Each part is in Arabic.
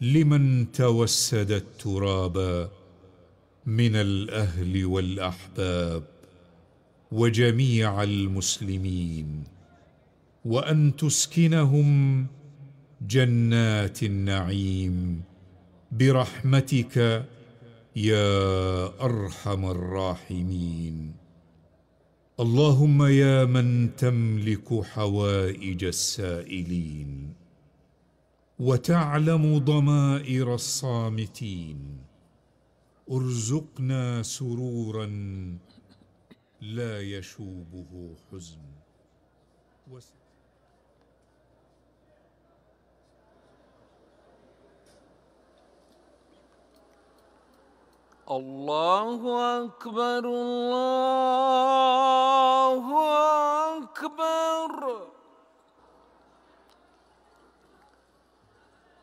لمن توسد التراب من الأهل والأحباب وجميع المسلمين وأن تسكنهم جنات النعيم برحمتك يا أرحم الراحمين. اللهم يا من تملك حوائج السائلين. وتعلم ضمائر الصامتين. أرزقنا سرورا لا يشوبه حزن. الله أكبر الله أكبر.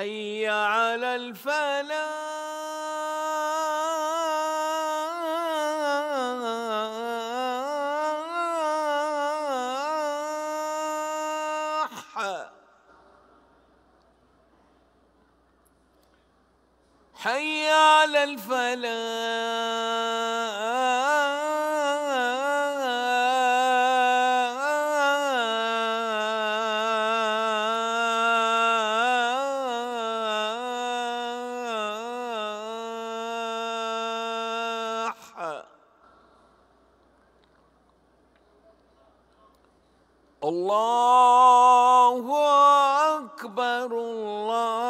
حي على الفلاح. الله أكبر الله.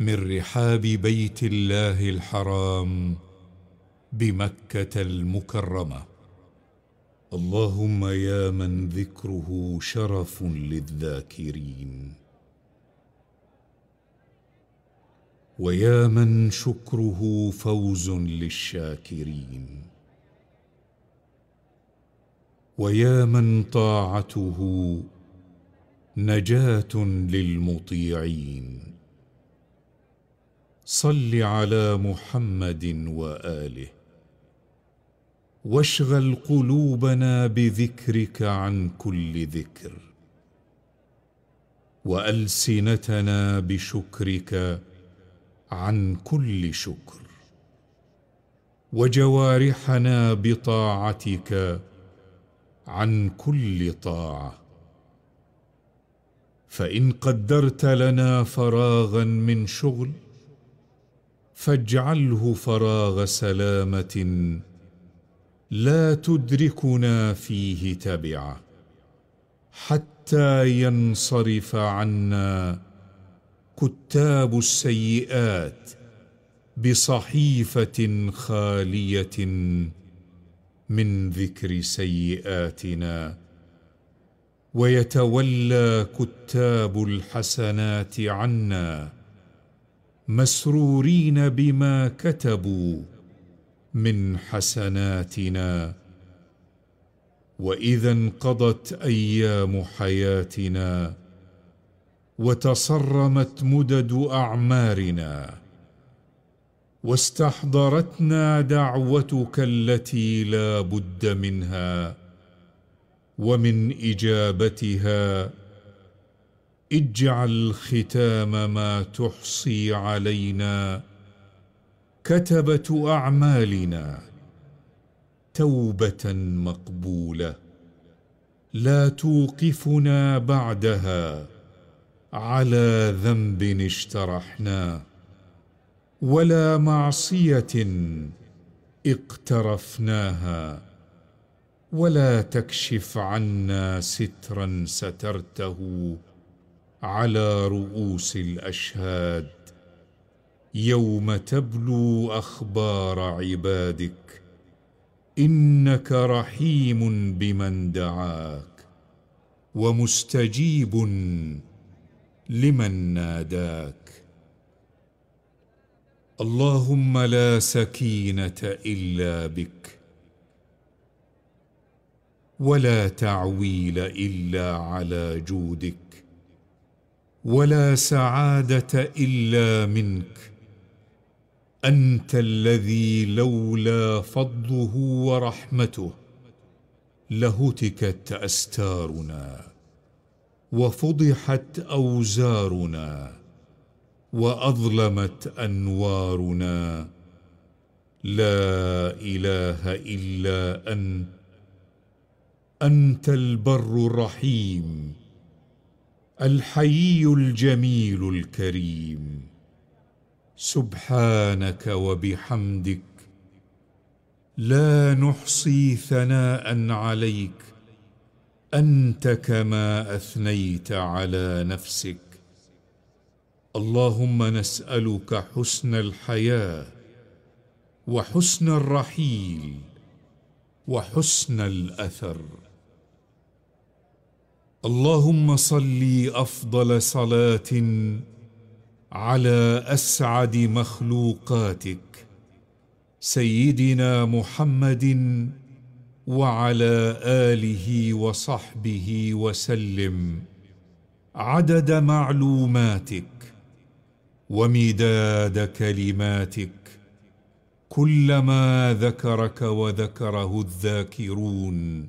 من رحاب بيت الله الحرام بمكة المكرمة. اللهم يا من ذكره شرف للذاكرين. ويا من شكره فوز للشاكرين. ويا من طاعته نجاة للمطيعين. صل على محمد وآله. واشغل قلوبنا بذكرك عن كل ذكر. وألسنتنا بشكرك عن كل شكر. وجوارحنا بطاعتك عن كل طاعة. فإن قدرت لنا فراغا من شغل فاجعله فراغ سلامة لا تدركنا فيه تبعه حتى ينصرف عنا كتاب السيئات بصحيفة خالية من ذكر سيئاتنا ويتولى كتاب الحسنات عنا مسرورين بما كتبوا من حسناتنا. وإذا انقضت أيام حياتنا وتصرمت مدد أعمارنا واستحضرتنا دعوتك التي لا بد منها ومن إجابتها اجعل ختام ما تحصي علينا كتبة أعمالنا توبة مقبولة لا توقفنا بعدها على ذنب اشترحناه ولا معصية اقترفناها ولا تكشف عنا سترا سترته على رؤوس الأشهاد. يوم تبلو أخبار عبادك إنك رحيم بمن دعاك ومستجيب لمن ناداك. اللهم لا سكينة إلا بك ولا تعويل إلا على جودك. ولا سعادة إلا منك. أنت الذي لولا فضله ورحمته لهتكت استارنا وفضحت أوزارنا وأظلمت أنوارنا. لا إله إلا أنت أنت البر الرحيم. الحيي الجميل الكريم. سبحانك وبحمدك لا نحصي ثناء عليك. أنت كما أثنيت على نفسك. اللهم نسألك حسن الحياة وحسن الرحيل وحسن الأثر. اللهم صل أفضل صلاة على أسعد مخلوقاتك سيدنا محمد وعلى آله وصحبه وسلم. عدد معلوماتك ومداد كلماتك كلما ذكرك وذكره الذاكرون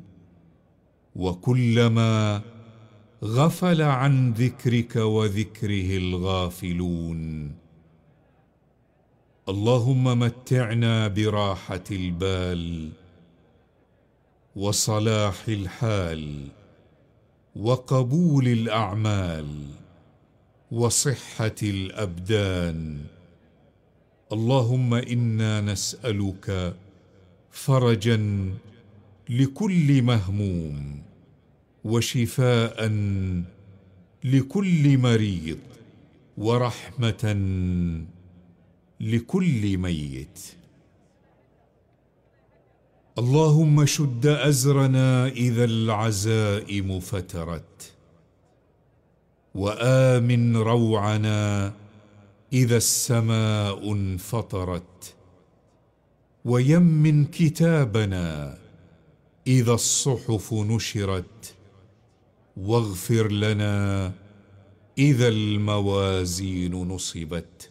وكلما غفل عن ذكرك وذكره الغافلون. اللهم متعنا براحة البال وصلاح الحال وقبول الأعمال وصحة الأبدان. اللهم إنا نسألك فرجا لكل مهموم. وشفاء لكل مريض ورحمة لكل ميت. اللهم شد أزرنا إذا العزائم فترت وآمن روعنا إذا السماء انفطرت ويمن كتابنا إذا الصحف نشرت. واغفر لنا إذا الموازين نصبت.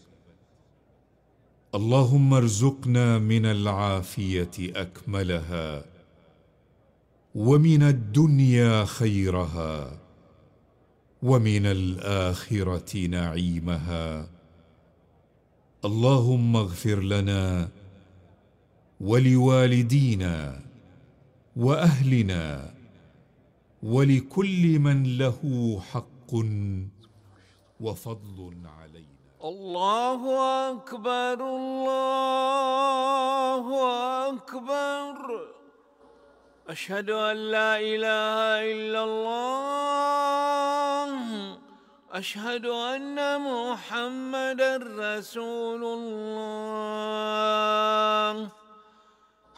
اللهم ارزقنا من العافية أكملها ومن الدنيا خيرها ومن الآخرة نعيمها. اللهم اغفر لنا ولوالدينا وأهلنا ولكل من له حق وفضل علينا. الله أكبر الله أكبر. أشهد أن لا إله إلا الله. أشهد أن محمدا رسول الله.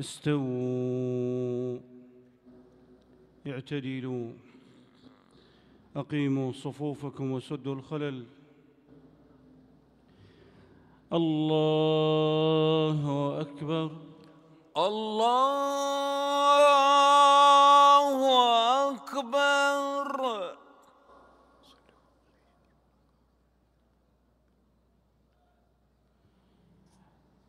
استووا. اعتدلوا. أقيموا صفوفكم وسدوا الخلل. الله أكبر. الله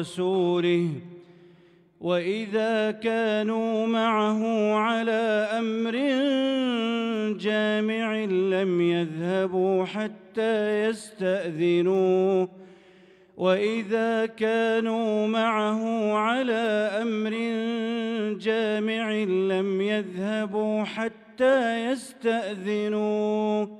ورسوله وإذا كانوا معه على أمر جامع لم يذهبوا حتى يستأذنوه وإذا كانوا معه على أمر جامع لم يذهبوا حتى يستأذنوه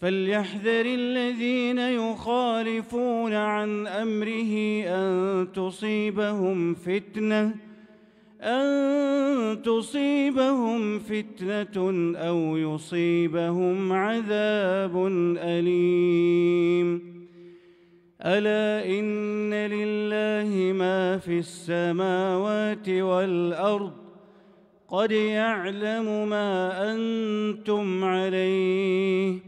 فليحذر الذين يخالفون عن أمره أن تصيبهم فتنة أن تصيبهم فتنة أو يصيبهم عذاب أليم. ألا إن لله ما في السماوات والأرض قد يعلم ما أنتم عليه.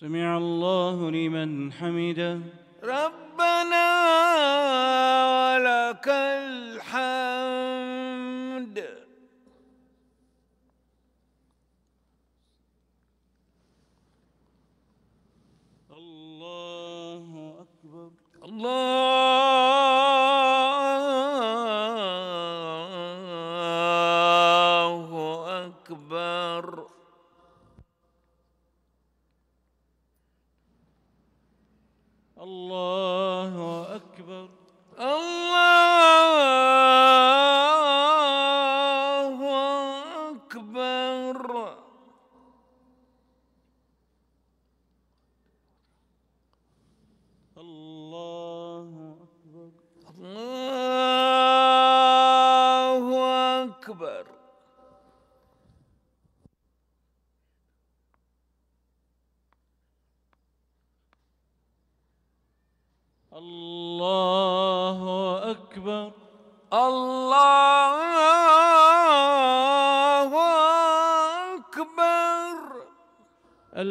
سمع الله لمن حمده. akbe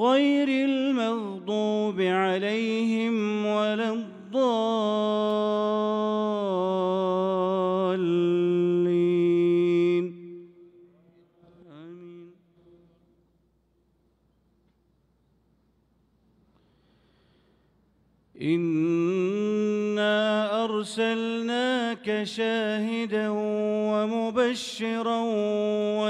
غير المغضوب عليهم ولا الضالين. آمين. إنا أرسلناك شاهدا ومبشرا ونذيرا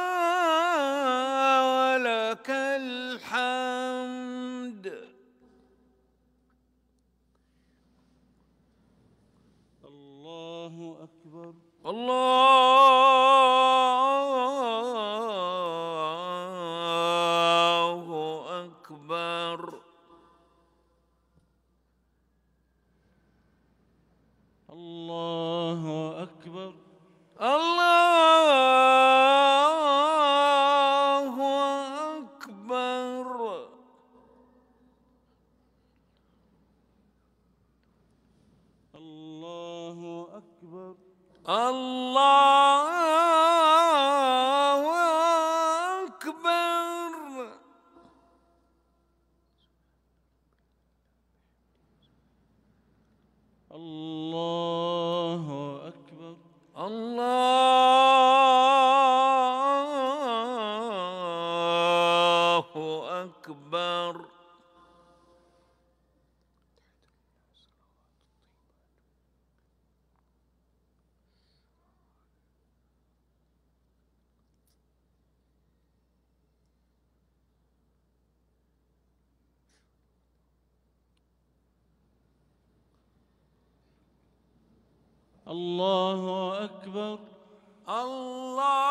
الله أكبر. الله الله أكبر. الله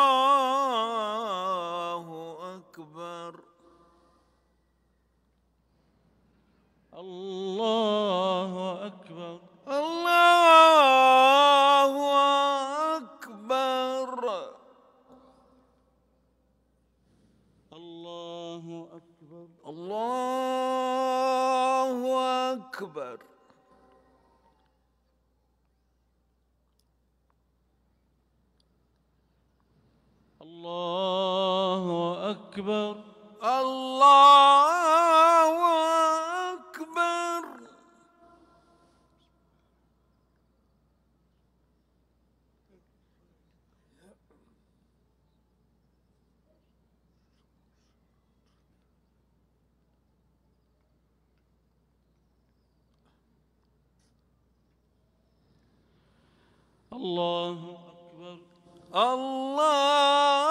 الله أكبر. الله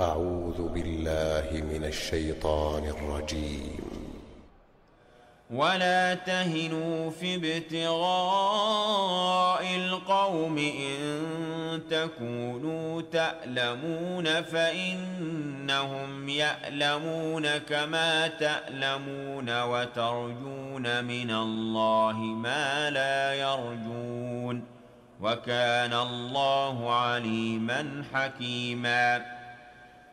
أعوذ بالله من الشيطان الرجيم. ولا تهنوا في ابتغاء القوم إن تكونوا تألمون فإنهم يألمون كما تألمون وترجون من الله ما لا يرجون. وكان الله عليما حكيما.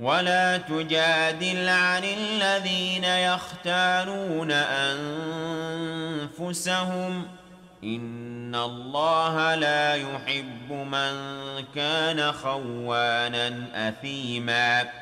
ولا تجادل عن الذين يختانون أنفسهم. إن الله لا يحب من كان خوانا أثيما.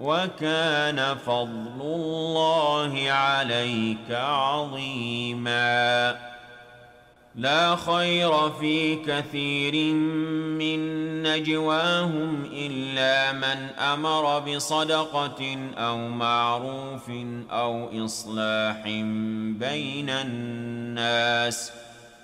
وكان فضل الله عليك عظيما. لا خير في كثير من نجواهم إلا من أمر بصدقة أو معروف أو إصلاح بين الناس.